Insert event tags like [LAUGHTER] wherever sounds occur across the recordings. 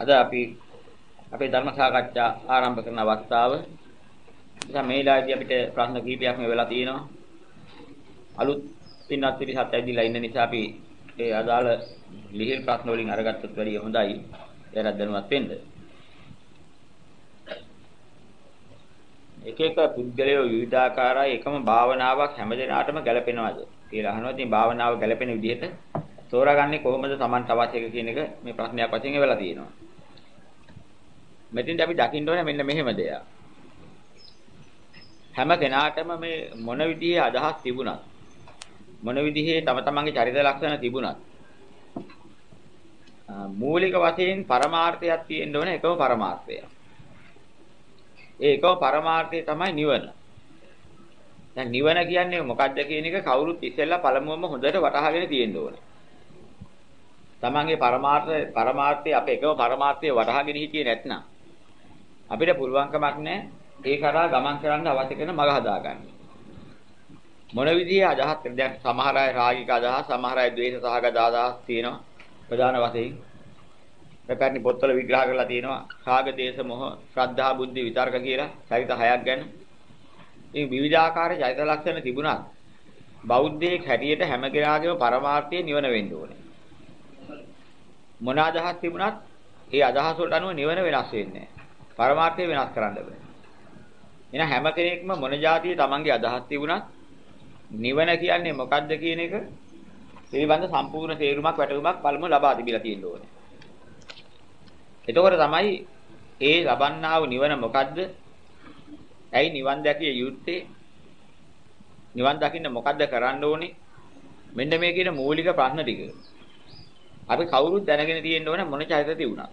අද අපි අපේ ධර්ම සාකච්ඡා ආරම්භ කරන අවස්ථාව. ඉතින් මේ ලායේදී අපිට ප්‍රශ්න කීපයක්ම වෙලා තියෙනවා. අලුත් පින්වත් පිරිසත් ඇවිදලා ඉන්න නිසා අපි ඒ අදාළ ලිහිල් ප්‍රශ්න වලින් අරගත්තොත් වැඩිය හොඳයි. එයාට දැනුවත් වෙන්න. එක එක පුද්ගලයෝ විවිධාකාරයි එකම භාවනාවක් හැමදෙනාටම ගැලපෙනවද කියලා අහනවා. ඉතින් භාවනාව ගැලපෙන විදිහට තෝරාගන්නේ කොහොමද Tamanට අවශ්‍ය එක කියන එක මේ ප්‍රශ්නයක් වශයෙන් වෙලා තියෙනවා. මෙතෙන්ට අපි දකින්න ඕනේ මෙන්න මෙහෙම දෙයක්. හැම කෙනාටම මේ මොන විදිහේ අදහස් තිබුණත් මොන විදිහේ තම තමන්ගේ චරිත ලක්ෂණ තිබුණත් මූලික වශයෙන් පරමාර්ථයක් තියෙන්න ඕනේ එකම පරමාර්ථය. ඒ එකම පරමාර්ථය තමයි නිවන. දැන් නිවන කියන්නේ මොකක්ද කියන එක කවුරුත් ඉස්සෙල්ලා පළමුවම හොඳට වටහාගෙන තියෙන්න ඕනේ. තමන්ගේ පරමාර්ථ පරමාර්ථය අපේ එකම පරමාර්ථය වටහාගෙන හිටියේ නැත්නම් අපිට පුළුවන්කමක් නැහැ ඒ කරා ගමන් කරන්න අවශ්‍ය කරන මඟ හදාගන්න. මොන විදිහේ අදහස් දැන් සමහර අය රාගික අදහස් සමහර අය ද්වේෂ සහගත අදහස් තියෙනවා ප්‍රධාන වශයෙන් පැපැරණි පොත්වල විග්‍රහ කරලා තියෙනවා රාග දේශ මොහ ශ්‍රද්ධා බුද්ධි විතර්ක කියලා චරිත හයක් ගැන. මේ විවිධාකාර චරිත ලක්ෂණ තිබුණත් බෞද්ධයෙක් හැටියට හැම කෙනාගේම පරමාර්ථය නිවන වෙන්න ඕනේ. මොන අදහස් තිබුණත් ඒ අදහස් වලට අනුව නිවන වෙනස් වෙන්නේ නැහැ. පරමාර්ථය වෙනස් කරන්න බෑ. එහෙනම් හැම කෙනෙක්ම මොන જાතිය තමන්ගේ අදහස් තිබුණත් නිවන කියන්නේ මොකද්ද කියන එක පිළිබඳ සම්පූර්ණ තේරුමක් වැටහුමක් පළමුව ලබා තිබිලා තියෙන්න ඕනේ. එතකොට තමයි ඒ ලබන්නා වූ නිවන මොකද්ද? ඇයි නිවන් දැකිය යුත්තේ? නිවන් දකින්න මොකද්ද කරන්න ඕනේ? මෙන්න මේ කියන මූලික ප්‍රශ්න ටික. අපි කවුරුත් දැනගෙන තියෙන්න ඕනේ මොන චරිත තිබුණා.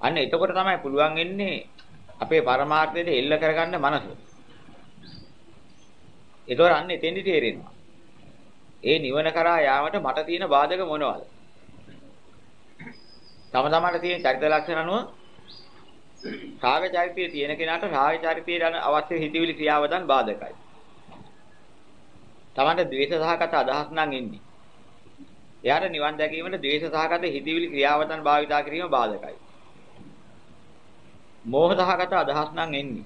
අන්න එතකොට තමයි පුළුවන් වෙන්නේ අපේ පරමාර්ථයට එල්ල කරගන්න මනස. ඒතොර අන්න එතෙන්දි තේරෙනවා. ඒ නිවන කරා යාමට මට තියෙන බාධක මොනවද? තම තමාට තියෙන චරිත ලක්ෂණ අනුව රාග චරිතයේ තියෙන කෙනාට රාග චරිතයේ යන අවශ්‍ය හිතවිලි ක්‍රියාවදන් බාධකයි. තමන්ට ද්වේෂ සහගත අදහස් නම් එන්නේ. එයාට නිවන් දැකීමට ද්වේෂ සහගත හිතවිලි ක්‍රියාවදන් භාවිතා කිරීම බාධකයි. මෝහ සහගත අදහස් නම් එන්නේ.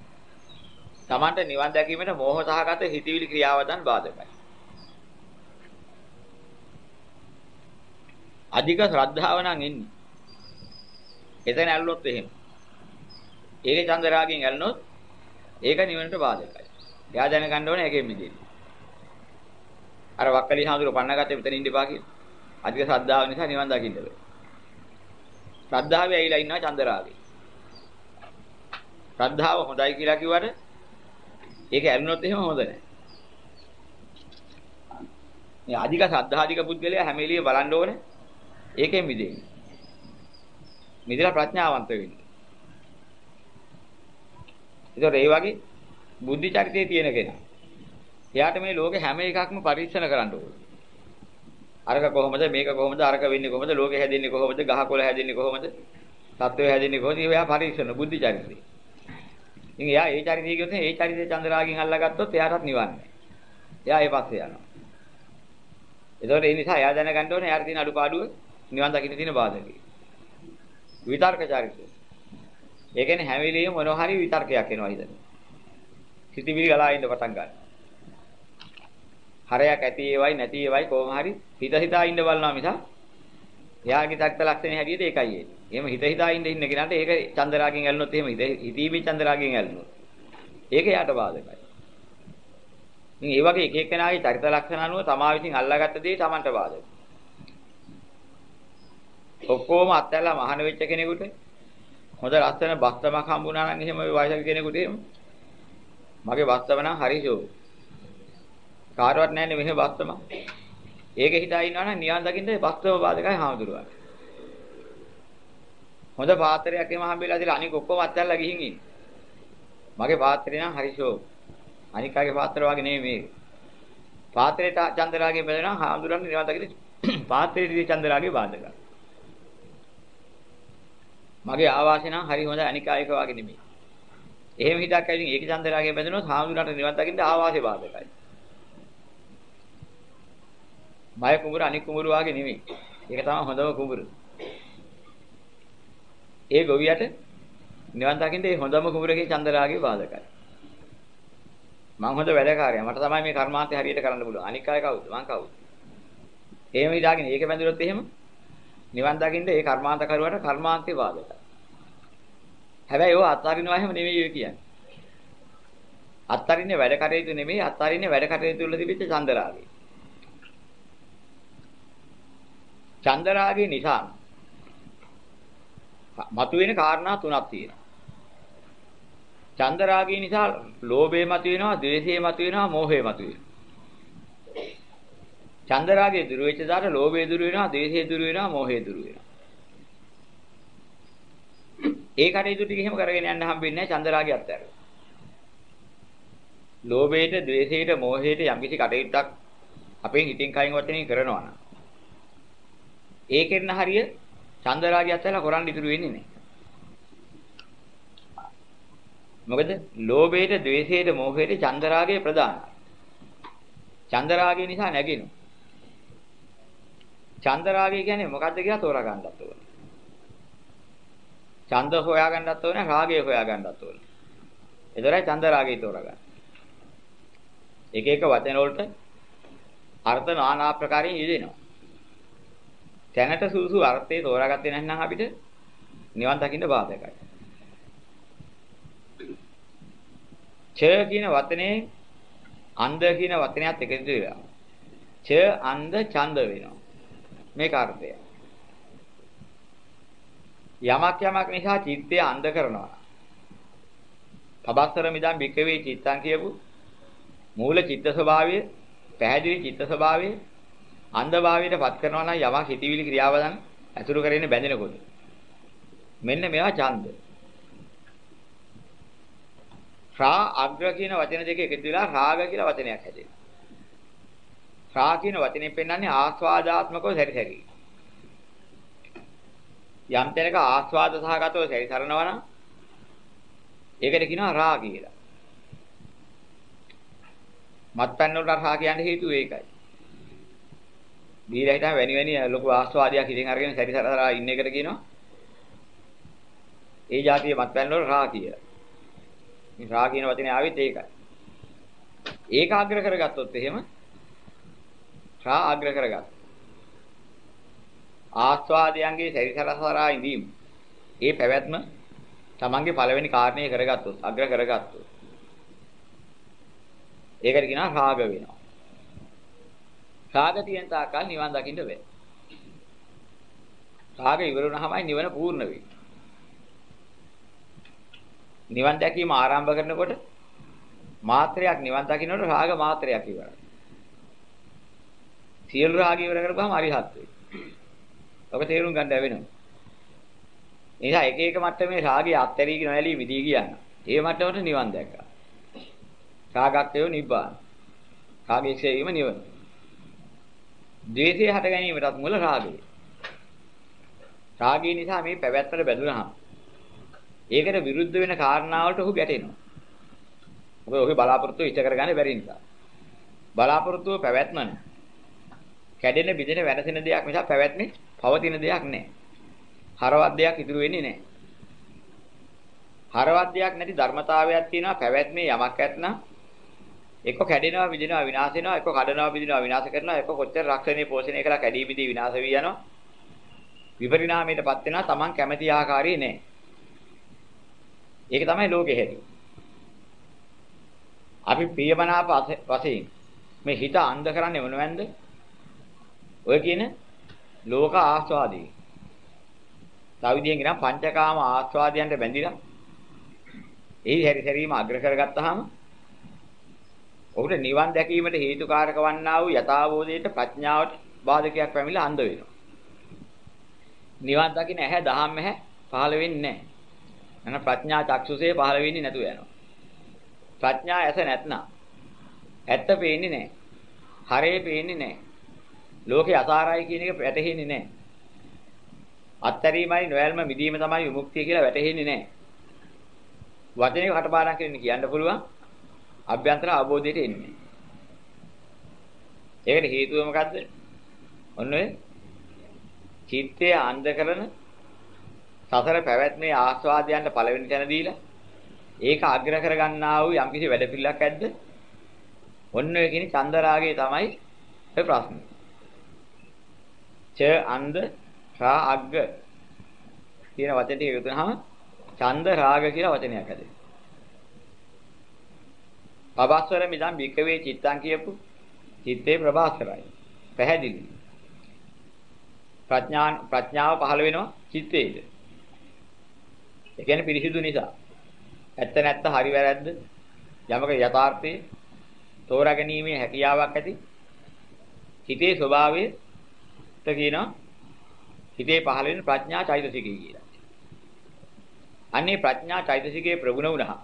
Tamanට නිවන් දැකීමට මෝහ සහගත හිතවිලි ක්‍රියාවදන් බාධකයි. අධික ශ්‍රද්ධාව නම් එන්නේ. එතන ඇල්ලුවොත් එහෙම. ඒකේ චන්දරාගෙන් ඇල්ලුනොත් ඒක නිවනට බාධකයි. එයා දැනගන්න ඕනේ ඒකෙන් මිදෙන්න. අර වක්කලි හාමුදුරුවෝ පන්නගත්තේ මෙතන ඉන්න එපා කියලා. අධික ශ්‍රද්ධාව නිසා නිවන් දකින්න බෑ. ශ්‍රද්ධාවේ ඇවිලා ඉන්නවා චන්දරාගේ. ශ්‍රද්ධාව හොඳයි කියලා කිව්වට ඒක ඇරුණොත් එහෙම හොඳ නැහැ. මේ අධික ශ්‍රද්ධාධික පුද්ගලයා හැම එළියේ බලන්න ඕනේ. ඒකෙන් මිදෙන්නේ. මිදලා ප්‍රඥාවන්ත වෙන්න. ඒතකොට ඒ වගේ බුද්ධි චරිතයේ තියෙන කෙනා. එයාට මේ ලෝකේ හැම එකක්ම පරීක්ෂණ කරන්න ඕනේ. අරක කොහොමද මේක කොහොමද අරක වෙන්නේ කොහොමද ලෝකෙ හැදෙන්නේ කොහොමද ගහකොළ හැදෙන්නේ කොහොමද සත්වය හැදෙන්නේ කොහොමද ඒවා පරීක්ෂණ බුද්ධි චරිතය. ඉතින් එයා ඒ චරිතය කියොත් ඒ චරිතය චන්ද්‍රාගෙන් අල්ලගත්තොත් එයාටත් නිවන්නේ. එයා ඒ පස්සේ යනවා. ඒතකොට ඒ නිසා එයා දැනගන්න ඕනේ එයාට තියෙන අඩුපාඩුව නිවන් දකින්න තියෙන බාධකයි. විතර්ක චරිතය. ඒ කියන්නේ හැම වෙලෙම මොනවා හරි විතර්කයක් එනවා හිතට. සිතිවිලි ගලා ඉන්න පටන් ගන්නවා. හරයක් ඇති ඒවයි නැති ඒවයි කොහොම හරි හිත හිතා ඉන්න බලනවා මිසක් එයාගේ තක්ත ලක්ෂණේ හැටියට ඒකයි එන්නේ. එහෙම හිත හිතා ඉන්න ඉන්න කෙනාට ඒක චන්දරාගෙන් ඇල්ලුනොත් එහෙම හිත හිතීමේ චන්දරාගෙන් ඇල්ලුනොත්. ඒක යාට බාධකයි. ඉතින් ඒ වගේ එක එක්කෙනාගේ චරිත ලක්ෂණ අනුව තමා විසින් අල්ලාගත්ත දේ Tamanට බාධකයි. ඔක්කොම අත්හැරලා මහාන වෙච්ච කෙනෙකුට හොඳ ලස්සන බස්තමක් හම්බුනා නම් එහෙම වයසක කෙනෙකුට එහෙම මගේ බස්තම නම් හරිෂෝ. කාටවත් නැහැ නේ මෙහෙම බස්තම. ඒක හිතා ඉන්නවා නම් නිවන් දකින්න බස්තම බාධකයි හාමුදුරුවෝ. හොඳ පාත්‍රයක් එම හම්බෙලා ඉතින් අනික ඔක්කොම අත්හැරලා ගිහින් ඉන්නේ. මගේ පාත්‍රය නම් හරිෂෝ. අනික් අයගේ පාත්‍ර වගේ නෙමෙයි මේක. පාත්‍රයට චන්දරාගේ බැලනවා හාමුදුරන් නිවන් දකින්න [CLEARS THROAT] පාත්‍රයේදී චන්දරාගේ බාධකයි. මගේ ආවාසය නම් හරි හොඳ අනික් අයක වගේ නෙමෙයි. එහෙම හිතක් ඇවිදින් ඒක චන්දරාගේ බැඳුනොත් හාමුදුරන්ට නිවන් දකින්න ආවාසය බාධකයි. මය කුඹුර අනික් කුඹුර වගේ නෙමෙයි. ඒක තමයි හොඳම කුඹුර. ඒ ගොවියට නිවන් දකින්න ඒ හොඳම කුඹරකින් චන්දරාගේ බාධකයි. මං හොඳ වැඩකාරයා. මට තමයි මේ කර්මාන්තය හරියට කරන්න පුළුවන්. අනික් අය කවුද? මං කවුද? එහෙම හිතාගෙන ඒක බැඳුනොත් එහෙම නිවන් දකින්න ඒ කර්මාන්ත කරුවට කර්මාන්තේ බාධකයි. හැබැයි ඒව අත්හරිනවා එහෙම නෙමෙයි ඔය කියන්නේ. අත්තරින්නේ වැඩ කටයුතු නෙමෙයි අත්තරින්නේ වැඩ කටයුතු වල තිබිච්ච චන්දරාගය. චන්දරාගය නිසා මතුවෙන කාරණා තුනක් තියෙනවා. චන්දරාගය නිසා ලෝභය මතුවෙනවා, ද්වේෂය මතුවෙනවා, මෝහය මතුවෙනවා. චන්දරාගය දුර වෙච්ච දාට ලෝභය දුර වෙනවා, ද්වේෂය දුර වෙනවා, මෝහය දුර වෙනවා. ඒ කටයුතු ටික එහෙම කරගෙන යන්න හම්බෙන්නේ නැහැ චන්දරාගය අත්හැරලා. ලෝභයට, ද්වේෂයට, මෝහයට යම්කිසි කටයුත්තක් අපෙන් හිතින් කයින් වචනෙන් කරනවා නම් ඒ කෙරෙන හරිය චන්දරාගය අත්හැරලා කරන්න ඉතුරු වෙන්නේ නැහැ. මොකද ලෝභයට, ද්වේෂයට, මෝහයට චන්දරාගය ප්‍රධානයි. චන්දරාගය නිසා නැගිනවා. චන්දරාගය කියන්නේ මොකද්ද කියලා තෝරා ගන්නත් ඕනේ. ඡන්ද හොයා ගන්නත් ඕනේ, රාගය හොයා ගන්නත් ඕනේ. එතකොටයි චන්දරාගය තෝරා ගන්න. එක එක වචන වලට අර්ථ নানা ආකාරයෙන් යෙදෙනවා. තැනට සුසු අර්ථය තෝරාගත්තේ නැත්නම් අපිට නිවන් දකින්න බාධකයි. ඡ කියන වචනේ අන්ධ කියන වචනයත් එකතු වෙලා. ඡ අන්ධ ඡන්ද වෙනවා. මේක අර්ථය. යමක් යමක් නිසා චිත්තය අන්ධ කරනවා. පබස්සර මිදන් බිකවේ චිත්තං කියපු මූල චිත්ත ස්වභාවය, පැහැදිලි චිත්ත ස්වභාවය අන්ධභාවයට පත් කරනවා නම් යමක් හිතවිලි ක්‍රියාවදන් ඇතුළු කරගෙන බැඳෙනකොට. මෙන්න මේවා ඡන්ද. රා අග්‍ර කියන වචන දෙක එකතු වෙලා රාග කියලා වචනයක් හැදෙනවා. රා කියන වචනේ පෙන්වන්නේ ආස්වාදාත්මකව සැරිසැරි. යම් තැනක ආස්වාද සහගතව සැරිසරනවා නම් ඒකට කියනවා රා කියලා. මත්පැන් වලට රා කියන්නේ හේතුව ඒකයි. දීලා හිටම වැනි වැනි ලොකු ආස්වාදයක් ඉතින් අරගෙන සැරිසරලා ඉන්න එකට කියනවා ඒ જાතිය මත්පැන් වල රා කියලා. මේ රා කියන වචනේ ආවෙත් ඒකයි. ඒකාග්‍ර කරගත්තොත් එහෙම රා අග්‍ර කරගත්තා. ආස්වාදයන්ගේ සැරිසරසරා ඉඳීම. ඒ පැවැත්ම තමන්ගේ පළවෙනි කාරණේ කරගත්තොත් අග්‍ර කරගත්තොත්. ඒකට කියනවා රාග වෙනවා. රාග තියෙන තාක්කල් නිවන් දකින්න බෑ. රාග ඉවර වුණාමයි නිවන පූර්ණ වෙන්නේ. නිවන් දැකීම ආරම්භ කරනකොට මාත්‍රයක් නිවන් දකින්නට රාග මාත්‍රයක් ඉවරයි. සියලු රාග ඉවර කරපුවාම අරිහත් වෙයි. ඔබ තේරුම් ගන්න ලැබෙනවා. එනිසා එක එක මට්ටමේ රාගය අත්හැරීගෙන නැලී මිදී ගියන. ඒ මට්ටමට නිවන් දැක්කා. රාගක්කයෝ නිබ්බාන. රාගයේ ක්ෂේම නිවන. ද්වේෂය හට ගැනීමටත් මුල රාගය. රාගය නිසා මේ පැවැත්මට බැඳුනහම ඒකට විරුද්ධ වෙන කාරණාවලට ඔහු ගැටෙනවා. මොකද ඔහුගේ බලාපොරොත්තුව ඉෂ්ට කරගන්න බැරි නිසා. බලාපොරොත්තුව පැවැත්ම නැහැ. කැඩෙන බිඳෙන වෙනසෙන දෙයක් නිසා පැවැත්මේ පවතින දෙයක් නැහැ. හරවත් දෙයක් ඉතුරු වෙන්නේ නැහැ. හරවත් දෙයක් නැති ධර්මතාවයක් තියෙනවා පැවැත්මේ යමක් ඇත්නම් එක්ක කැඩෙනවා විදිනවා විනාශ වෙනවා එක්ක කඩනවා විදිනවා විනාශ කරනවා එක්ක කොච්චර රක්ෂණය පෝෂණය කළා කැඩී බිඳී විනාශ වී යනවා. විපරිණාමයටපත් වෙනවා Taman කැමැති ආකාරයේ නෑ. ඒක තමයි ලෝකෙ හැටි. අපි ප්‍රියමනාප වශයෙන් මේ හිත අන්ධ කරන්නේ මොනවැන්ද ඔය කියන ලෝක ආස්වාදී තව විදිහෙන් කියනවා පංචකාම ආස්වාදයන්ට බැඳිලා එහි හැරි හැරීම අග්‍ර කරගත්තාම ඔහුට නිවන් දැකීමට හේතුකාරක වන්නා වූ යථාබෝධයට ප්‍රඥාවට බාධකයක් පැමිණලා අන්ධ වෙනවා. නිවන් දකින්න ඇහැ දහම් ඇහැ පහළ වෙන්නේ නැහැ. නැන ප්‍රඥා චක්සුසේ පහළ වෙන්නේ නැතුව යනවා. ප්‍රඥා ඇස නැත්නම් ඇත්ත පේන්නේ නැහැ. හරේ පේන්නේ නැහැ. ලෝකේ අසාරයි කියන එක වැටහෙන්නේ නැහැ. අත්තරීමයි නොයල්ම මිදීම තමයි විමුක්තිය කියලා වැටහෙන්නේ නැහැ. වචනේ කටපාඩම් කරන්න කියන්න පුළුවන්. අභ්‍යන්තර අවබෝධයට එන්නේ. ඒකට හේතුව මොකද්ද? ඔන්න ඔය චිත්තය අන්ධ කරන සසර පැවැත්මේ ආස්වාදයන්ට පළවෙනි තැන දීලා ඒක අග්‍ර කරගන්නා වූ යම්කිසි වැඩපිළිවෙලක් ඇද්ද? ඔන්න ඔය කියන චන්දරාගය තමයි ඒ ප්‍රශ්නේ. ච අන්ද රා අග්ග කියන වචන ටික එකතු වෙනහම ඡන්ද රාග කියලා වචනයක් හැදෙනවා. පබස්වර මිදම් බිකවේ චිත්තං කියපු චිත්තේ ප්‍රභාස්වරයි. පැහැදිලි. ප්‍රඥා ප්‍රඥාව පහළ වෙනවා චිත්තේද. ඒ කියන්නේ පිරිසිදු නිසා. ඇත්ත නැත්ත හරි වැරද්ද යමක යථාර්ථයේ තෝරා ගැනීමේ හැකියාවක් ඇති හිතේ ස්වභාවයට කියනවා හිතේ පහළ වෙන ප්‍රඥා චෛතසිකය කියලා. අන්නේ ප්‍රඥා චෛතසිකයේ ප්‍රගුණ වුණා.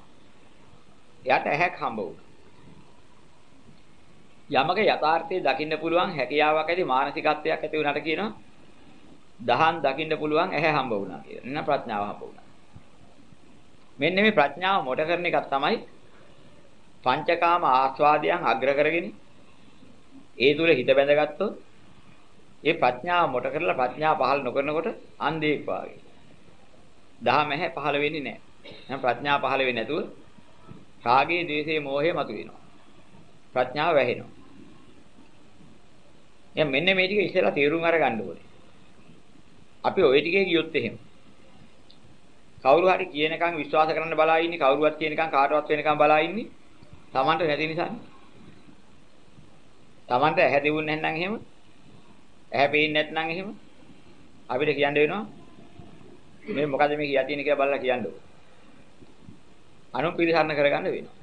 එයාට ඇහැක් හම්බ වුණා. යමක යථාර්ථයේ දකින්න පුළුවන් හැකියාවක් ඇති මානසිකත්වයක් ඇති වුණාට කියනවා දහන් දකින්න පුළුවන් ඇහැ හම්බ වුණා කියලා. එන්න ප්‍රඥාව හම්බ වුණා. මෙන්න මේ ප්‍රඥාව මොඩ කරන එකක් තමයි පංචකාම ආස්වාදයන් අග්‍ර කරගෙන ඒ තුල හිත බැඳගත්තොත් ඒ ප්‍රඥාව මොඩ කරලා ප්‍රඥාව පහළ නොකරනකොට අන්ධයෙක් වාගේ. දහම ඇහැ පහළ වෙන්නේ නැහැ. එහෙනම් ප්‍රඥාව පහළ වෙන්නේ නැතුව රාගයේ, ද්වේෂයේ, මෝහයේ මතුවෙනවා. ප්‍රඥාව වැහෙනවා. එහෙනම් මෙන්න මේ ටික ඉස්සෙල්ලා තේරුම් අරගන්න ඕනේ. අපි ওই ටිකේ ගියොත් එහෙම කවුරු හරි කියනකම් විශ්වාස කරන්න බලා ඉන්නේ කවුරුවත් කියනකම් කාටවත් වෙනකම් බලා ඉන්නේ Tamanට නැති නිසානේ. Tamanට ඇහැ දෙවුන්නේ නැත්නම් එහෙම ඇහැ පේන්නේ නැත්නම් එහෙම අපිට කියන්න වෙනවා මේ මොකද මේ කියා තියෙන කියලා බලලා කියන්න ඕන. අනුන් පිළිසරණ කරගන්න වෙනවා.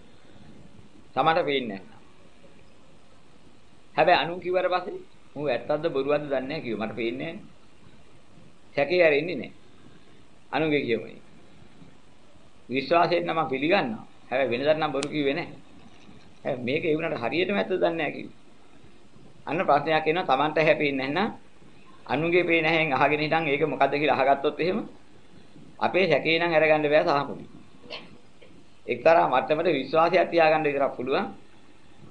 Tamanට පේන්නේ නැහැ. හැබැයි අනුන් කිව්වට පස්සේ මූ ඇත්තක්ද බොරුවක්ද දන්නේ නැහැ කිව්වා. මට පේන්නේ නැහැ. සැකේ ඇරෙන්නේ නැහැ. අනුන්ගේ කියමයි. විශ්වාසයෙන් නම් මම පිළිගන්නවා. හැබැයි වෙනදට නම් බොරු කිව්වේ නැහැ. හැබැයි මේක ඒ වුණාට හරියටම ඇත්තද දන්නේ නැහැ කිව්වේ. අන්න ප්‍රශ්නයක් එනවා Tamanට හැපෙන්නේ නැත්නම් අනුන්ගේ පේන හැෙන් අහගෙන හිටන් ඒක මොකද්ද කියලා අහගත්තොත් එහෙම අපේ සැකේ නම් අරගන්න බෑ සාහමුලි. එක්තරා මට්ටමකට විශ්වාසයක් තියාගන්න විතරක් පුළුවන්.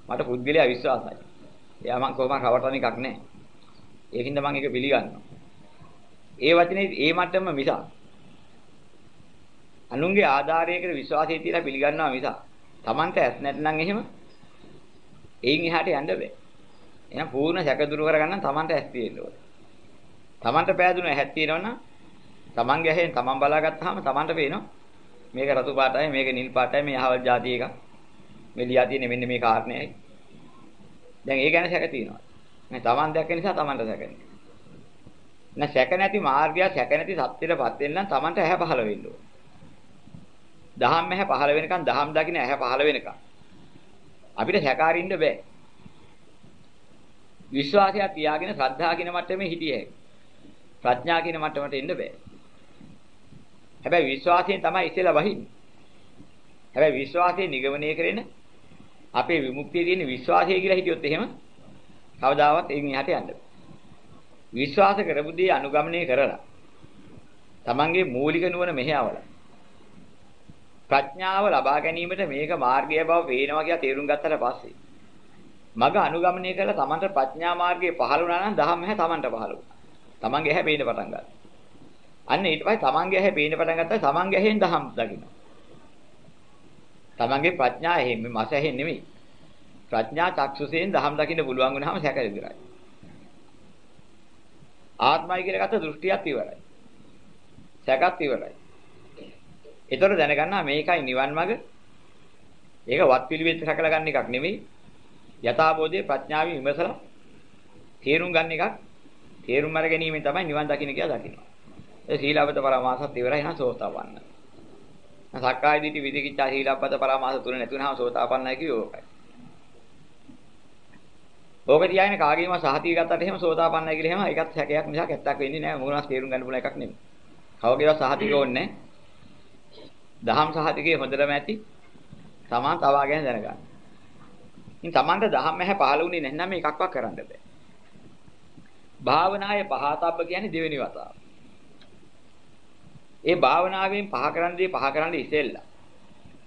මට පුද්ගලයා විශ්වාසයි. එයා මං කොහොම රවටන එකක් නැහැ. ඒකින්ද මං ඒක පිළිගන්නවා. ඒ වචනේ ඒ මට්ටම මිසක් අනුන්ගේ ආධාරයකට විශ්වාසය තියලා පිළිගන්නවා මිස Tamante ඇස් නැත්නම් එහෙම එයින් එහාට යන්න බෑ. එහෙනම් පූර්ණ සැක දුරු කරගන්න Tamante ඇස් තියෙන්න ඕනේ. Tamante පෑදුන ඇහක් තියෙනවනම් Tamange ඇහෙන් Taman බලාගත්තාම Tamante පේනවා මේක රතු පාටයි මේක නිල් පාටයි මේ අහවල් જાති එක. මේ ලියා තියෙන්නේ මෙන්න මේ කාරණේයි. දැන් ඒ ගැන සැක තියෙනවා. මේ Taman දැක්ක නිසා Tamanට සැකනේ. නැ සැක නැති මාර්ගය සැක නැති සත්‍යයටපත් වෙන්න නම් Tamanට ඇහැ පහළ වෙන්න ඕනේ. දහම් ඇහැ පහළ වෙනකන් දහම් දකින්න ඇහැ පහළ වෙනකන් අපිට සැකාරින්න බෑ. විශ්වාසය තියාගෙන ශ්‍රද්ධා කියන මට්ටමේ හිටිය හැකියි. ප්‍රඥා කියන මට්ටමට එන්න බෑ. හැබැයි විශ්වාසයෙන් තමයි ඉස්සෙල්ලා වහින්නේ. හැබැයි විශ්වාසයෙන් නිගමනය කරගෙන අපේ විමුක්තිය තියෙන විශ්වාසය කියලා හිටියොත් එහෙම කවදාවත් එයින් එහාට යන්න බෑ. විශ්වාස කරපු දේ අනුගමනය කරලා තමන්ගේ මූලික නුවණ මෙහෙයවලා ප්‍රඥාව ලබා ගැනීමට මේක මාර්ගය බව පේනවා කියලා තේරුම් ගත්තට පස්සේ මග අනුගමනය කරලා Tamanට ප්‍රඥා මාර්ගයේ පහළ වුණා නම් දහම හැ Tamanට පහළ වුණා. Tamanගේ ඇහැ පේන්න පටන් ගත්තා. අන්න ඊට පස්සේ Tamanගේ ඇහැ පේන්න පටන් ගත්තා Tamanගේ ඇහෙන් දහම් දකින්න. Tamanගේ ප්‍රඥා ඇහෙන් මේ මස ඇහෙන් නෙමෙයි. ප්‍රඥා චක්සුසෙන් දහම් දකින්න පුළුවන් වුණාම සැක ඉවරයි. ආත්මයි කියලා ගත්ත දෘෂ්ටියත් ඉවරයි. සැකත් ඉවරයි. ඒතර දැනගන්නවා මේකයි නිවන් මඟ. ඒක වත් පිළිවෙත් රැකලා ගන්න එකක් නෙමෙයි. යථාබෝධයේ ප්‍රඥාවෙන් විමසලා තේරුම් ගන්න එකක්. තේරුම් අර ගැනීමෙන් තමයි නිවන් දකින්න කියලා දකිනවා. ඒ සීලවත පරමාසත් ඉවරයි නම් සෝතාපන්න. සක්කාය දිටි විදිකිච්ඡා සීලබ්බත පරමාස තුන නැතුනහම සෝතාපන්නයි කියෝ ඕකයි. ඕක තියාගෙන කාගේම සහතිය ගත්තට එහෙම සෝතාපන්නයි කියලා එහෙම ඒකත් හැකයක් මිසක් ඇත්තක් වෙන්නේ නැහැ. මොකද තේරුම් ගන්න පුළුවන් එකක් නෙමෙයි. කවගේවත් සහතික ඕනේ නැහැ. දහම් සහතිකේ හොඳටම ඇති. තමන් තවා ගැන දැනගන්න. ඉතින් තමන්ට දහම් ඇහැ පහළ වුණේ නැත්නම් මේකක්වත් කරන්න බෑ. භාවනායේ පහතබ්බ කියන්නේ දෙවෙනි වතාව. ඒ භාවනාවෙන් පහ කරන දේ පහ කරන්න ඉසෙල්ලා.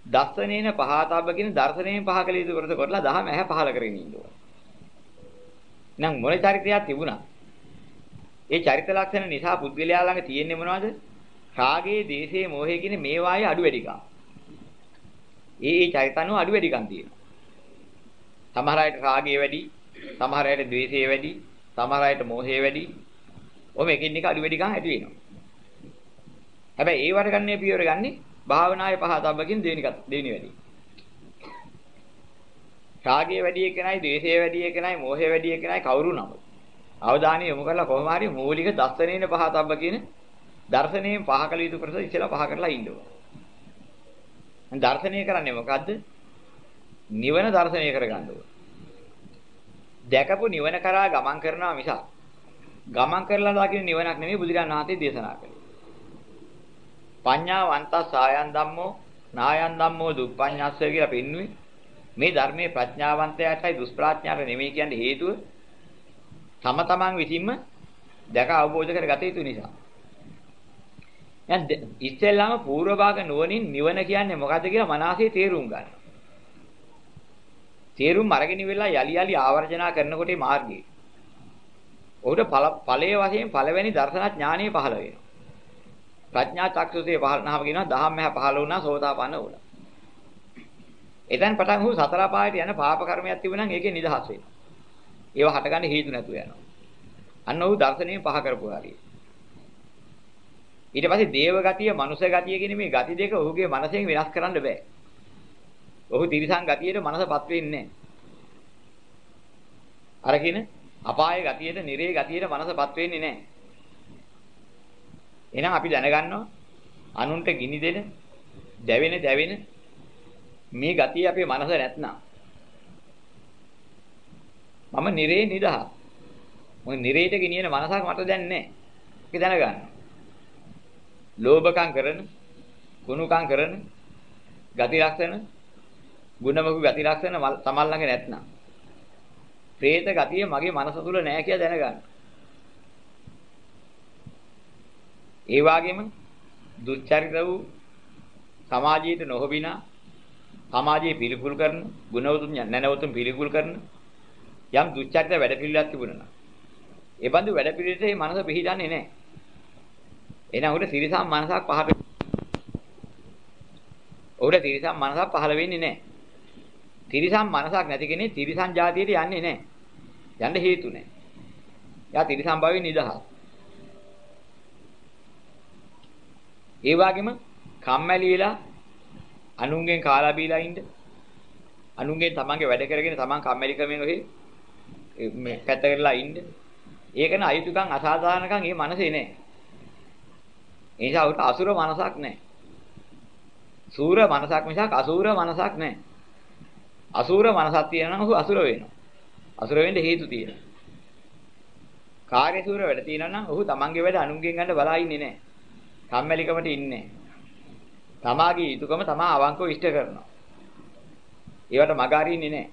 දස්සනේන පහතබ්බ කියන දර්ශනයෙන් පහ කළ යුතු කරත කරලා දහම් ඇහැ පහළ කරගෙන ඉන්න ඕන. නම් මොන චරිතයක් තිබුණා? ඒ චරිත ලක්ෂණ නිසා පුද්ගලයා ළඟ තියෙන්නේ මොනවද? රාගේ, දේශේ, මෝහේ කියන මේ වායේ අඩු වැඩිකම්. ඒ ඒ චෛතන්‍ය අඩු වැඩිකම් තියෙනවා. සමහර අයට රාගය වැඩි, සමහර අයට ද්වේෂය වැඩි, සමහර අයට මෝහය වැඩි. ඔහොම එකින් එක අඩු වැඩිකම් ඇති වෙනවා. හැබැයි ඒ වර ගන්නේ පියවර ගන්නේ භාවනායේ පහතබ්බකින් දෙවෙනි දෙවෙනි වැඩි. රාගය වැඩි එකනයි, ද්වේෂය වැඩි එකනයි, මෝහය වැඩි එකනයි කවුරු නමුත්. අවධානය යොමු කරලා කොහොම හරි මූලික දස්සනේන පහතබ්බ කියන දර්ශනයෙන් පහ කළ යුතු ප්‍රස ඉස්සෙල්ලා පහ කරලා ඉන්න ඕන. දර්ශනය කරන්නේ මොකද්ද? නිවන දර්ශනය කරගන්න ඕන. දැකපු නිවන කරා ගමන් කරනවා මිසක් ගමන් කරලා දකින්න නිවනක් නෙමෙයි බුදුරජාණන් වහන්සේ දේශනා කළේ. පඤ්ඤාවන්ත සායන් ධම්මෝ නායන් ධම්මෝ දුප්පඤ්ඤස්ස කියලා පෙන්වුවේ. මේ ධර්මයේ ප්‍රඥාවන්තයාටයි දුෂ්ප්‍රඥාට නෙමෙයි කියන්නේ හේතුව තම තමන් විසින්ම දැක අවබෝධ කරගත යුතු නිසා. දැන් ඉස්සෙල්ලාම පූර්ව භාග නුවණින් නිවන කියන්නේ මොකද්ද කියලා මනසේ තේරුම් ගන්න. තේරුම් අරගෙන ඉවරලා යලි යලි ආවර්ජනා කරනකොට මාර්ගය. ඔහුට ඵලයේ වශයෙන් පළවෙනි දර්ශන ඥානෙ පහළ වෙනවා. ප්‍රඥා චක්ෂුසේ පහළනහම කියනවා දහම් මහ පහළ වුණා සෝතාපන්න වුණා. එතෙන් පටන් ඔහු සතර පායට යන පාප කර්මයක් තිබුණා නම් ඒකේ නිදහස් වෙනවා. ඒව හටගන්න හේතු නැතුව යනවා. අන්න ඔහු දර්ශනීය පහ කරපු හරිය. ඊට පස්සේ දේව ගතිය, මනුෂ්‍ය ගතිය කියන මේ ගති දෙක ඔහුගේ මනසෙන් වෙනස් කරන්න බෑ. ඔහු තිරිසන් ගතියට මනසපත් වෙන්නේ නැහැ. අර කියන අපාය ගතියට, නිරේ ගතියට මනසපත් වෙන්නේ නැහැ. එහෙනම් අපි දැනගන්නවා අනුන්ට ගිනි දෙන, දැවෙන දැවෙන මේ ගතිය අපේ මනස නැත්නම් මම නිරේ නිදහස්. මොකද නිරේට ගෙනියන මනසක් මට දැන් නැහැ. ඒක දැනගන්න. ලෝභකම් කරන, කුණුකම් කරන, ගති ලක්ෂණ, ගුණමක ගති ලක්ෂණ තමල් ළඟ නැත්නම්. പ്രേත ගතිය මගේ මනස තුල නැහැ කියලා දැනගන්න. ඒ වගේම දුච්චරිත වූ සමාජයට නොහොබිනා සමාජයේ පිළිකුල් කරන ගුණවතුන් නැනවතුන් පිළිකුල් කරන යම් දුච්චරිත වැඩපිළිවෙලක් තිබුණා නම් ඒ බඳු වැඩපිළිවෙලට මේ මනස පිළිදන්නේ නැහැ. එහෙනම් උඩ තිරිසම් මනසක් පහළ උඩ තිරිසම් මනසක් පහළ වෙන්නේ නැහැ. තිරිසම් මනසක් නැති කෙනෙක් තිරිසම් જાතියට යන්නේ නැහැ. යන්න හේතු නැහැ. යා තිරිසම් භවෙ නිදහස්. ඒ වගේම කම්මැලි වෙලා අනුන්ගෙන් කාලා බීලා ඉන්න අනුන්ගෙන් තමන්ගේ වැඩ කරගෙන තමන් කම්මැලිකමෙන් ඔහේ මේ පැත්ත කරලා ඉන්න. ඒකන අයුතුකම් අසාධාරණකම් ඒ මනසේ නැහැ ඒ නිසා උට අසුර මනසක් නැහැ සූර මනසක් මිසක් අසූර මනසක් නැහැ අසූර මනසක් තියෙනවා නම් ඔහු අසුර වෙනවා. අසුර වෙන්න හේතු තියෙනවා. කාර්ය සූර වැඩ තියෙනවා නම් ඔහු තමන්ගේ වැඩ අනුන්ගෙන් ගන්න බලා ඉන්නේ නැහැ කම්මැලිකමට ඉන්නේ තමාගේ යුතුයකම තමා අවංකව ඉෂ්ට කරනවා. ඒවට මග අරින්නේ නැහැ.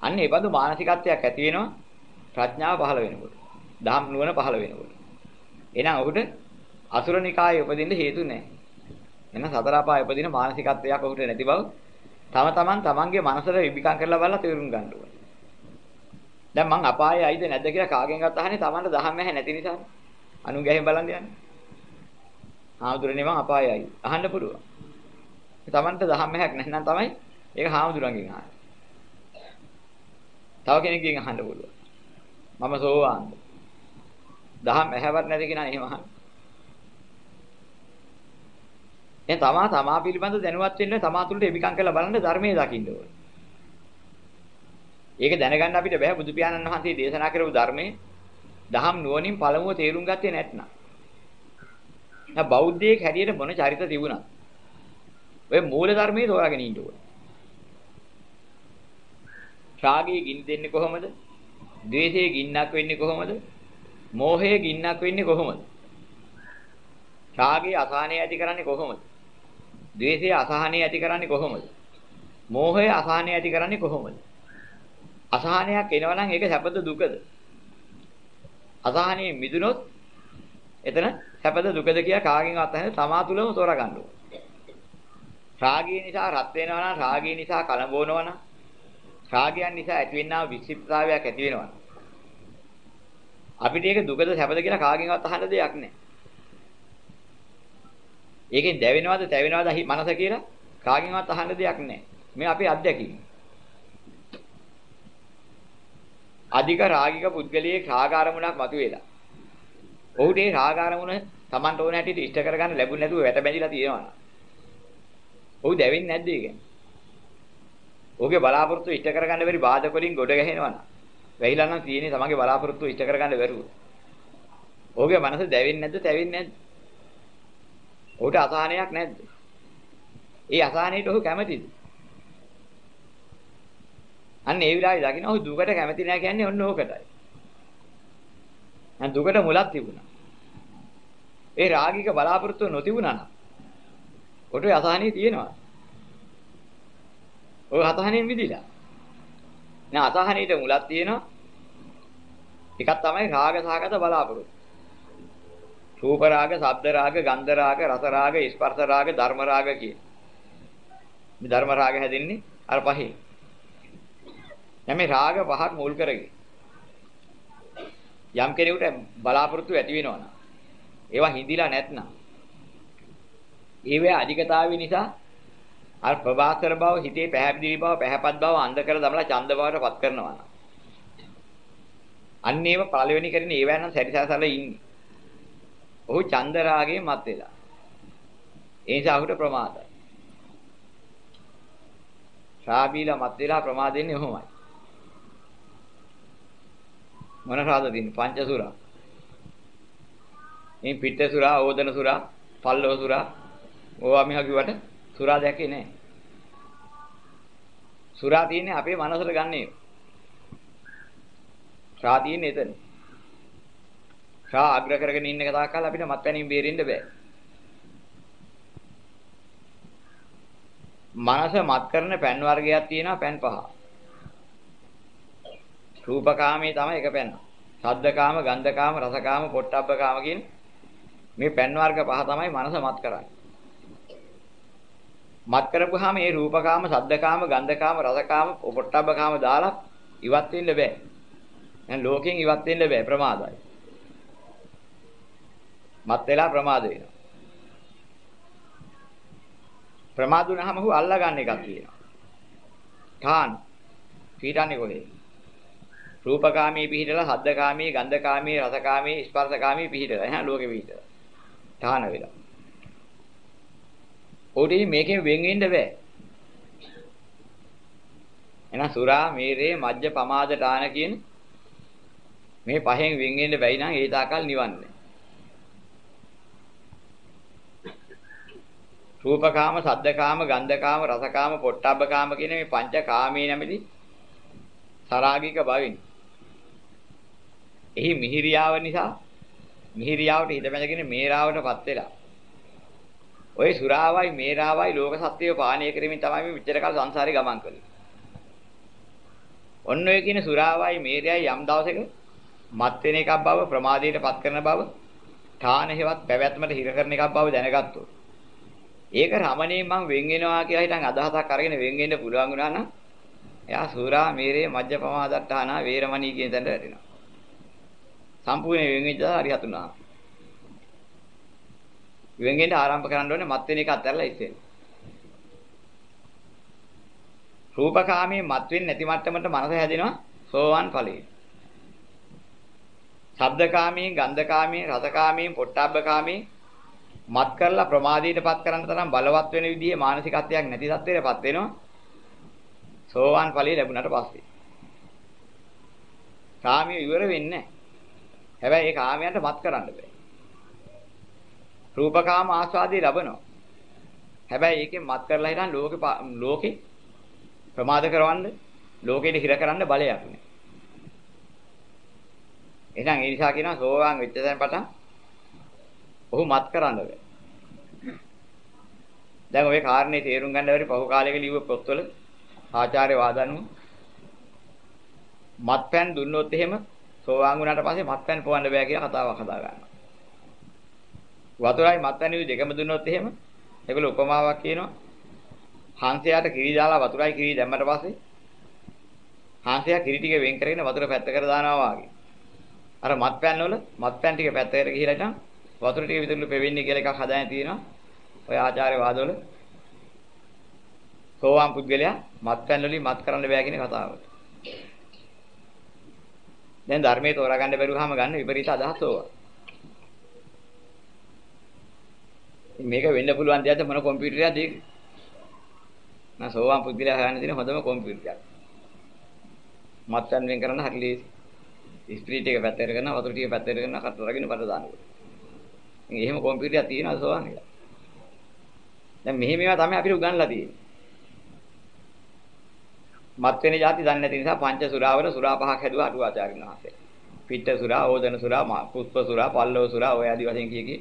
අන්න ඒ බඳු මානසිකත්වයක් ඇති වෙනවා ප්‍රඥාව පහළ වෙනකොට. දහම් නුවණ පහළ වෙනකොට. එහෙනම් ඔහුට අසුරනිකායේ උපදින්න හේතු නැහැ. එහෙනම් සතර අපායේ උපදින මානසිකත්වයක් ඔහුට නැති බව තම තමන් තමන්ගේ මනසට විභිකම් කරලා බලලා තේරුම් ගන්න ඕනේ. දැන් මං අපායේ ඇයිද නැද්ද කියලා කාගෙන්වත් අහන්නේ තමන්ට දහම් නැහැ නැති නිසා. අනුගැහෙන් බලන් යන්නේ. හාමුදුරනේ මං අපායයි. අහන්න පුළුවන්. තමන්ට දහම්මයක් නැත්නම් තමයි ඒක හාමුදුරන්ගෙන් අහන්නේ. තව කෙනෙක්ගෙන් අහන්න පුළුවන්. මම සෝවාන්ද? දහම් ඇහැවත් නැති කෙනා එහෙම අහන්න. එන් තමා තමා පිළිබඳ දැනුවත් වෙන්න තමා තුළට එබිකම් කරලා බලන්න ධර්මයේ දකින්න ඕනේ. ඒක දැනගන්න අපිට බෑ බුදු පියාණන් වහන්සේ දේශනා කරපු ධර්මයේ දහම් නුවණින් පළමුව තේරුම් ගත්තේ නැත්නම්. දැන් බෞද්ධයෙක් හැටියට මොන චරිත තිබුණත් ඔය මූල ධර්මයේ තෝරාගෙන ඉන්න ඕනේ. රාගයේ ගින්න දෙන්නේ කොහොමද? ද්වේෂයේ ගින්නක් වෙන්නේ කොහොමද? මෝහයේ ගින්නක් වෙන්නේ කොහොමද? රාගයේ අසහනය ඇති කරන්නේ කොහොමද? ද්වේෂයේ අසහනය ඇති කරන්නේ කොහොමද? මෝහයේ අසහනය ඇති කරන්නේ කොහොමද? අසහනයක් එනවා නම් ඒක සැපද දුකද? අසහනයේ මිදුනොත් එතන සැපද දුකද කියලා කාගෙන්වත් අහන්නේ තමා තුළම තෝරා ගන්න ඕනේ. රාගය නිසා රත් වෙනවා නම් රාගය නිසා කලබෝනවා නම් රාගයන් නිසා ඇතිවෙනා වික්ෂිප්තතාවයක් ඇති වෙනවා. අපිට ඒක දුකද සැපද කියලා කාගෙන්වත් අහන්න දෙයක් නැහැ. ඒකෙන් දැවෙනවද, තැවෙනවද මනස කියලා කාගෙන්වත් අහන්න දෙයක් නැහැ. මේ අපේ අත්දැකීම. අධික රාගික පුද්ගලයේ රාගාරමුණක් මතුවේලා. ඔහුට ඒ රාගාරමුණ Tamanට ඕන හැටියට ඉෂ්ට කරගන්න ලැබුණ නැතුව වැට බැඳිලා තියෙනවා. ඔහු දැවෙන්නේ නැද්ද ඒ ඔහුගේ බලාපොරොත්තු ඉෂ්ට කරගන්න බැරි බාධක වලින් ගොඩ ගැහෙනවා. වැහිලා නම් තියෙන්නේ තමන්ගේ බලාපොරොත්තු ඉෂ්ට කරගන්න බැරුව. ඔහුගේ මනස දැවෙන්නේ නැද්ද, තැවෙන්නේ නැද්ද? ඔහුට අසහනයක් නැද්ද? ඒ අසහනයට ඔහු කැමතිද? අන්න ඒ විලාවේ දකින්න ඔහු දුකට කැමති නැහැ කියන්නේ ඔන්න ඕකටයි. දැන් දුකට මුලක් තිබුණා. ඒ රාගික බලාපොරොත්තු නොතිබුණා නම් ඔට අසහනිය තියෙනවා. ඔය අසහනෙන් මිදිලා. නෑ අසහනෙට මුලක් තියෙනවා. එකක් තමයි රාග සහගත බලාපොරොත්තු. රූප රාග, ශබ්ද රාග, ගන්ධ රාග, රස රාග, ස්පර්ශ රාග, ධර්ම රාග කියන. මේ ධර්ම රාග හැදෙන්නේ අර පහේ. දැන් මේ රාග පහක් මුල් කරගෙන යම් කෙනෙකුට බලාපොරොත්තු ඇති වෙනවනම් ඒවා හිඳිලා නැත්නම් ඒවේ අධිකතාවය නිසා අර ප්‍රභාකර බව හිතේ පැහැදිලි බව පැහැපත් බව අන්ධ කර දමලා ඡන්ද බවට පත් කරනවා අන්න ඒව පළවෙනි කරන්නේ ඒවැ නම් සැරිසසල ඉන්නේ. ඔහු ඡන්ද රාගයෙන් මත් වෙලා. ඒ නිසා ඔහුට ප්‍රමාදයි. ශාබීලා මත් වෙලා ප්‍රමාදෙන්නේ ඔහොමයි. මොන රාද දින්නේ පංචසුරා. මේ පිට සුරා, ඕදන සුරා, පල්ලව සුරා ඕවා මෙහා කිව්වට සුරා දැකේ නැහැ. සුරා තියෙන්නේ අපේ මනසට ගන්නේ. ශා තියෙන්නේ එතන. ශා අග්‍ර කරගෙන ඉන්න එක තාක්කල් අපිට මත්පැනින් බේරෙන්න බෑ. මනස මත් කරන පැන් වර්ගයක් තියෙනවා පැන් පහ. රූපකාමයේ තමයි එක පැන. ශබ්දකාම, ගන්ධකාම, රසකාම, පොට්ටබ්බකාම කියන මේ පැන් වර්ග පහ තමයි මනස මත් කරන්නේ. මත් කරපුවාම මේ රූපකාම, සද්දකාම, ගන්ධකාම, රසකාම, පොට්ටබ්බකාම දාලා ඉවත් වෙන්න බෑ. දැන් ලෝකෙන් ඉවත් වෙන්න බෑ ප්‍රමාදයි. මත් වෙලා ප්‍රමාද වෙනවා. ප්‍රමාද වුණාම හු අල්ලා ගන්න එකක් තියෙනවා. ඨාන. පීඩන්නේ කොහේ? රූපකාමී පිහිටලා, සද්දකාමී, ගන්ධකාමී, රසකාමී, ස්පර්ශකාමී පිහිටලා. එහෙනම් ලෝකෙ පිහිටලා. ඨාන වෙලා. උඩින් මේකෙන් වෙන් වෙන්න බෑ. එහෙනම් සුරා, මීරේ, මජ්ජ, පමාද, ඨාන කියන මේ පහෙන් වෙන් වෙන්න බැයි නම් ඒ තාකල් නිවන්නේ. රූපකාම, සද්දකාම, ගන්ධකාම, රසකාම, පොට්ටබ්බකාම කියන මේ පංච කාමී නැමැති සරාගික භවින්. එහි මිහිරියාව නිසා මිහිරියාවට හිත බැඳගෙන මේරාවටපත් වෙලා. ওই සුරාවයි මේරාවයි ලෝක සත්‍යය පානීය කරමින් තමයි මේ මෙච්චර කාල සංසාරේ ගමන් කළේ. ඔන්න ඔය කියන සුරාවයි මේරයයි යම් දවසක මත් වෙන එකක් බව ප්‍රමාදයටපත් කරන බව ඨාන හේවත් පැවැත්මට හිර කරන එකක් බව දැනගත්තොත් ඒක රමණේ මං වෙන් වෙනවා කියලා හිතන් අදහසක් අරගෙන වෙන් වෙන්න පුළුවන් වුණා නම් එයා සූරා මේරේ මජ්ජ පමාදට්ඨානා වේරමණී කියන තැනට වැටෙනවා. සම්පූර්ණ වෙන් වෙච්ච හරියතුනා. වෙන් වෙන්න ආරම්භ කරන්න ඕනේ මත් වෙන එක අත්හැරලා ඉතින්. රූපකාමී මත් වෙන්නේ නැති මට්ටමට මනස හැදෙනවා සෝවාන් ඵලයේ. ශබ්දකාමී, ගන්ධකාමී, රසකාමී, පොට්ටබ්බකාමී මත් කරලා ප්‍රමාදීටපත් කරන්න තරම් බලවත් වෙන විදිහේ මානසිකත්වයක් නැති තත්ත්වයකටපත් වෙනවා. සෝවාන් ඵලයේ ලැබුණාට පස්සේ. කාමිය ඉවර වෙන්නේ හැබැයි ඒ කාමයන්ට මත් කරන්න බෑ. රූපකාම ආස්වාදී ලබනවා. හැබැයි ඒකෙන් මත් කරලා හිටන් ලෝකේ ලෝකේ ප්‍රමාද කරවන්න ලෝකෙට හිර කරන්න බලයක් නෑ. එහෙනම් ඒ නිසා කියනවා සෝවාන් වෙච්ච දැන් පටන් ඔහු මත් කරන්න බෑ. දැන් ওই කාරණේ තේරුම් ගන්න බැරි පහු කාලයක ලියුව පොත්වල ආචාර්ය වාදනු මත්පැන් දුන්නොත් එහෙම සෝවාන් වුණාට පස්සේ මත්පැන් පොවන්න බෑ කියලා කතාවක් හදා ගන්නවා. වතුරයි මත්පැන් දෙකම දුන්නොත් එහෙම ඒගොල්ලෝ උපමාවක් කියනවා. හංසයාට කිරි දාලා වතුරයි කිරි දැම්මට පස්සේ හංසයා කිරි ටික වෙන් කරගෙන වතුර පැත්ත කර දානවා වගේ. අර මත්පැන් වල මත්පැන් ටික පැත්තකට ගිහිලා ඉතින් වතුර ටික විතරලු පෙවෙන්නේ කියලා එකක් හදාගෙන තියෙනවා. ඔය ආචාර්ය වාදවල සෝවාන් පුද්ගලයා මත්පැන් වලින් මත් කරන්න බෑ කියන කතාව. දැන් ධර්මයේ තෝරාගන්න බැරුවහම ගන්න විපරීත අදහස් ඕවා. මේක වෙන්න පුළුවන් දෙයක්ද මොන කම්පියුටරයක්ද ඒක? මම සෝවාන් පුද්ගලයා හොයන්න තියෙන හොඳම කම්පියුටරයක්. මත්පැන් වෙන් කරන්න හරි ලේසි. ස්ප්‍රීට් එක පැත්තට කරන වතුර ටික පැත්තට කරන කට රගින පට දානවා. ඉතින් එහෙම කම්පියුටරයක් තියෙනවා සෝවාන් එක. දැන් මෙහි මේවා තමයි අපිට උගන්ලා තියෙන්නේ. මත් වෙන જાති දන්නේ නැති නිසා පංච සුරාවල සුරා පහක් හැදුවා අටුවාචාරින් වහන්සේ. පිට සුරා, ඕදන සුරා, පුෂ්ප සුරා, පල්ලව සුරා ඔය ආදි වශයෙන් කිය කී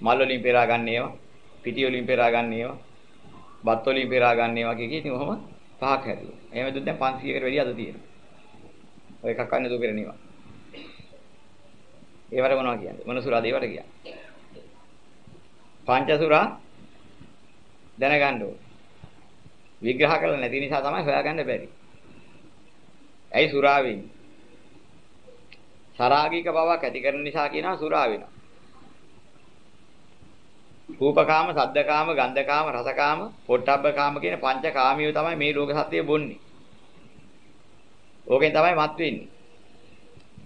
මල් වලින් පෙරා ගන්න ඒවා, පිටි වලින් පෙරා ගන්න ඒවා, බත් වලින් පෙරා ගන්න ඒවා කිය කී ඉතින් ඔහොම පහක් හැදුවා. එහෙම දුත් දැන් 500කට වැඩි අද තියෙනවා. ඔය එකක් අන්න දු පෙරණිවා. ඒවට මොනවද කියන්නේ? මොන සුරාද ඒවට කියන්නේ? පංච සුරා දැනගන්න ඕනේ. විග්‍රහ කරලා නැති නිසා තමයි හොයාගන්න බැරි. ඇයි සුරා වෙන්නේ? සරාගික බවක් ඇති කරන නිසා කියනවා සුරා වෙනවා. රූපකාම, සද්දකාම, ගන්ධකාම, රසකාම, පොට්ටබ්බකාම කියන පංච කාමියෝ තමයි මේ ලෝක සත්‍යය බොන්නේ. ඕකෙන් තමයි මත් වෙන්නේ.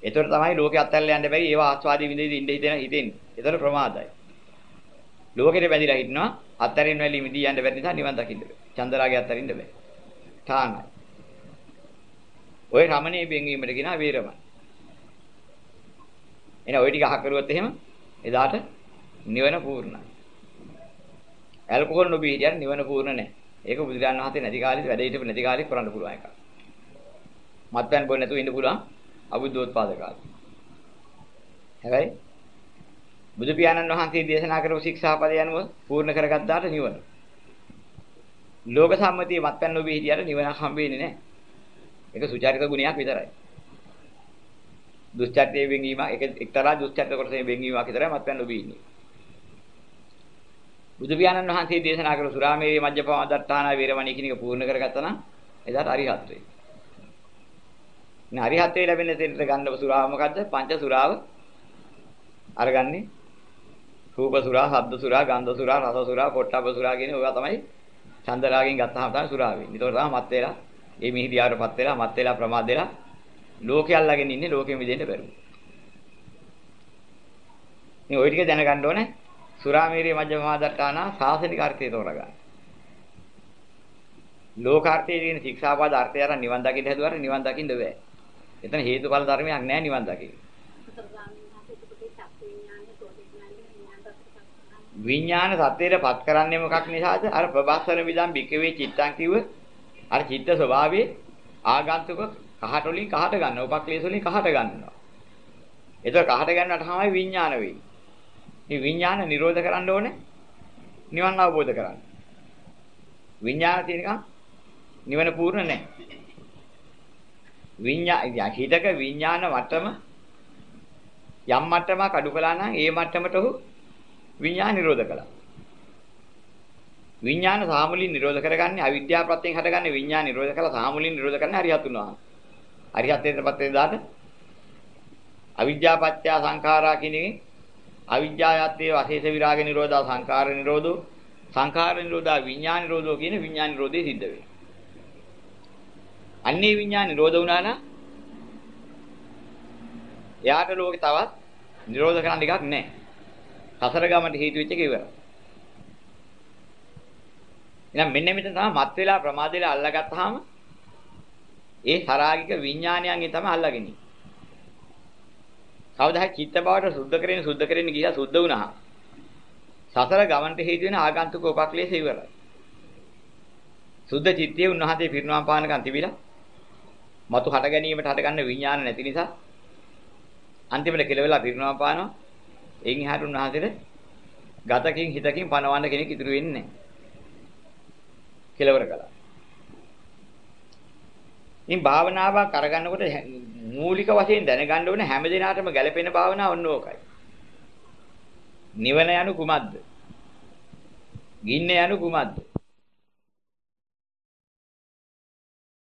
ඒතර තමයි ලෝකේ අත්හැරලා යන්න බැරි ඒවා ආස්වාදී විඳින්න ඉන්න හිතෙන හිතෙන්නේ. ඒතර ප්‍රමාදයි. ලෝකෙට බැඳිලා හිටනවා අත්තරින් වැලි මිදී යන්න බැරි නිසා නිවන් දකින්න බෑ. චන්දරාගේ අත්තරින්න බෑ. ඨානයි. ඔය රමණේ බෙන්වීමට කියනවා වීරමයි. එන ඔය ටික අහ කරුවොත් එහෙම එදාට නිවන පූර්ණයි. ඇල්කොහොල් නොබී හිටියන් නිවන පූර්ණ නැහැ. ඒක බුදුරජාණන් වහන්සේ නැති කාලේ වැඩ හිටපු නැති කාලේ කරන්න පුළුවන් එකක්. මත්පැන් බොන්නේ නැතුව ඉන්න පුළුවන් අබුද්ධෝත්පාද කාලේ. හැබැයි බුදු පියාණන් වහන්සේ දේශනා කරපු ශික්ෂාපදය අනුව පූර්ණ කරගත්තාට නිවන. ලෝක සම්මතිය මත්පැන් නොබී හිටියට නිවනක් හම්බෙන්නේ නැහැ. ඒක සුචරිත ගුණයක් විතරයි. දුස්චර්යයෙන් වෙන්වීම ඒක එක්තරා දුස්චර්ය කොටසෙන් වෙන්වීමක් විතරයි මත්පැන් නොබී ඉන්නේ. බුදු පියාණන් වහන්සේ දේශනා කරපු සුරාමේරිය මජ්ජපම දත්තානා වේරමණී කියන එක පූර්ණ කරගත්තා නම් එදාට අරිහත් වෙයි. නේ අරිහත් වෙයි ලැබෙන තැනට ගන්න සුරාව මොකද්ද? පංච සුරාව අරගන්නේ රූප සුරා, ශබ්ද සුරා, ගන්ධ සුරා, රස සුරා, පොට්ටබ්බ සුරා කියන ඒවා තමයි චන්දරාගෙන් ගත්තාම තමයි සුරා වෙන්නේ. ඒතකොට තමයි මත් වෙලා, මේ මිහිදියාවටපත් වෙලා, මත් වෙලා ප්‍රමාද වෙලා ලෝකෙ අල්ලගෙන ඉන්නේ ලෝකෙ මිදෙන්න බැරුව. මේ ওই ටික දැනගන්න ඕනේ. සුරාමේරිය මජ්ජමාදට්ටානා සාසනික අර්ථය තෝරගන්න. ලෝකාර්ථයේ තියෙන ශික්ෂාපද අර්ථය අර නිවන් දකින්න හැදුවාට නිවන් දකින්න බෑ. එතන හේතුඵල ධර්මයක් නෑ නිවන් දකින්න. විඥාන සත්‍යයටපත් කරන්නේ මොකක් නිසාද? අර ප්‍රබස්සර විදම් බිකවේ චිත්තං කිව්ව අර චිත්ත ස්වභාවයේ ආගන්තුක කහට වලින් කහට ගන්න. උපක්ලේශ වලින් කහට ගන්නවා. ඒතර කහට ගන්නට තමයි විඥාන වෙන්නේ. මේ විඥාන නිරෝධ කරන්න ඕනේ. නිවන් අවබෝධ කරගන්න. විඥාන තියෙනකම් නිවන පූර්ණ නැහැ. විඥා හිතක විඥාන මට්ටම යම් මට්ටමක් අඩු කළා නම් ඒ මට්ටමට ඔහු විඥාන නිරෝධ කළා. විඥාන සාමුලින් නිරෝධ කරගන්නේ අවිද්‍යාව ප්‍රත්‍යයෙන් හටගන්නේ විඥාන නිරෝධ කළා සාමුලින් නිරෝධ කරන්නේ හරියත් උනවා. හරියත්ේටපත් වෙන දාට අවිද්‍යාව පත්‍ය සංඛාරා කියන එකේ අවිද්‍යාවත්තේ වශේෂ විරාග නිරෝධා සංඛාර නිරෝධෝ සංඛාර නිරෝධා විඥාන නිරෝධෝ කියන විඥාන නිරෝධය සිද්ධ වෙනවා. අන්නේ විඥාන නිරෝධ වුණා නම් එයාට ලෝකේ තවත් නිරෝධ කරන්න එකක් නැහැ. සසර ගමන්ට හේතු වෙච්ච එක ඉවරයි. එහෙනම් මෙන්න මෙතන තමයි මත් වෙලා ප්‍රමාද වෙලා අල්ලගත්තාම ඒ තරාගික විඥානයන්ගෙන් තමයි අල්ලගන්නේ. කවදා හරි චිත්ත බවට සුද්ධ කරගෙන සුද්ධ කරගෙන ගියා සුද්ධ වුණා. සසර ගමන්ට හේතු වෙන ආගන්තුක උපක්ලේශ ඉවරයි. සුද්ධ චිත්තයේ උන්වහන්සේ පිරිනවම් පානකම් තිබිලා මතු හට ගැනීමට හට ගන්න විඥාන නැති නිසා අන්තිමට කෙලවෙලා පිරිනවම් පානවා. එයින් එහාට උන්වහන්සේට ගතකින් හිතකින් පණවන්න කෙනෙක් ඉතුරු වෙන්නේ නැහැ. කෙලවර කළා. ඉතින් භාවනාවක් අරගන්නකොට මූලික වශයෙන් දැනගන්න ඕනේ හැම දිනාටම ගැළපෙන භාවනාව ඔන්න ඕකයි. නිවන යනු කුමක්ද? ගින්න යනු කුමක්ද?